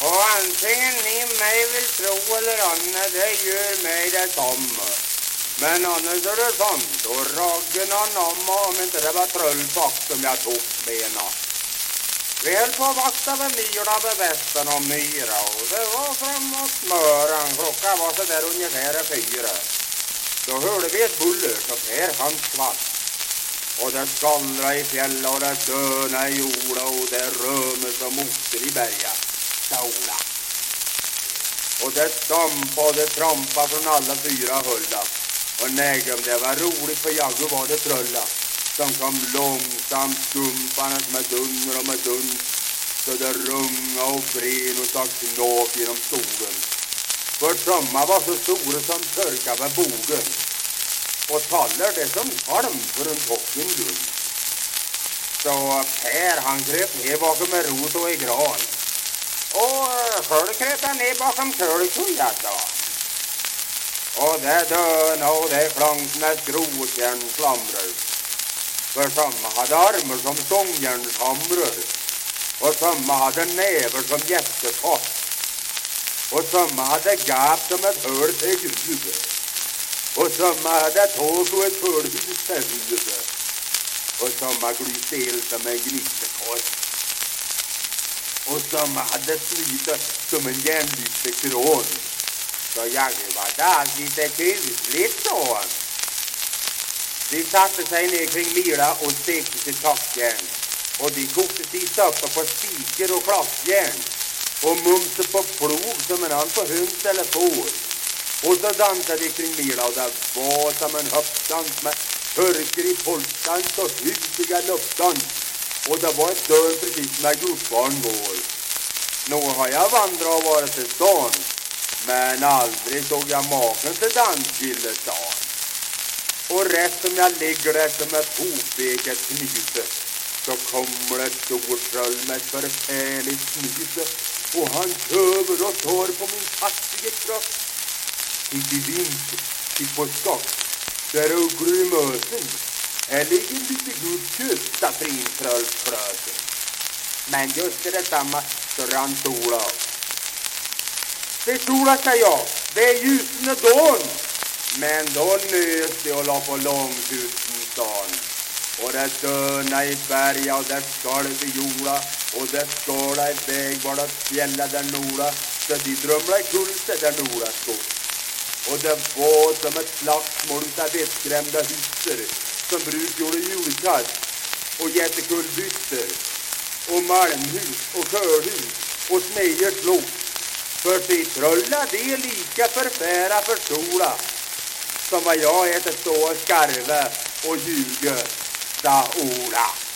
Och antingen ni mig vill tro eller annat, det gör mig detsamma. Men annars är det sant, och raggen anamma om inte det var trullfack som jag tog bena. höll på vakta vid myrna vid västen om myra och det var framåt smöran, klockan var så där ungefär fyra. Då hörde vi ett buller så här hans skvatt. Och det skallra i fjäll och det döna i jorden, och det röme som motor i bergen. Saula. Och det stampa och det trampa från alla fyra hålla. Och nej, om det var roligt för Jaggu var det trölla. Som kom långsamt skumpandes med dunder och med duns. Så det runga och bren och sa knåp genom skogen. För trumma var så stora som törka med bogen. Och taller det som halm för en tocken gun. Så Per han kröp ner bakom en rot och i gran. Och själv han ner bakom kölkuja sa Och det döna och det klang när skrotjärn slamrar. För somma hade armar som stångjärnshamrar. Och somma hade nävar som jättepost. Och somma hade gap som ett hål till huvudet. Och somma hade tåg och ett hål till huvudet. Och samma glysel som en gnissekost. Och som hade slitit som en järnlysekran. Så jag var där lite kusligt då. De satte sig ner kring myra och stekte sitt tackjärn. Och de kokte sin soppa på spikar och klappjärn. Och mumsade på plog som en annan på höns eller får. Och så dansade de kring myra och det var som en hoppdans med törker i polkdans och husiga luftdans. Och det var ett dörr precis när gudsbarn går. Nog har jag vandrat och varit till stan. Men aldrig såg jag maken till dansgillestan. Och rätt som jag ligger där som ett hopeket knyte så kommer det ett stort troll med ett förfärligt knyte, och han töver och tar på min fattige kropp. Titt i vink, titt på skott, där ugglor i möten. Här ligger lite gubbkött, sa prinstrollsklösen. Men just i detsamma så rann sola av. Det sola, sa jag, det är ljusne dån. Men då nös det och la på långt utan stan. Och det döna i berga och det skalv i jorda och det skala var det fjälla där norda så de drömla i kulse där norda stod. Och det var som ett slagsmål utav vettskrämda hyster som bruk gjorde julkast och jättekulbytter och malmhus och körhus och Smejers slog. För se, trölla det lika förfära för som vad jag heter stå och skarva och ljuga, sa Ola.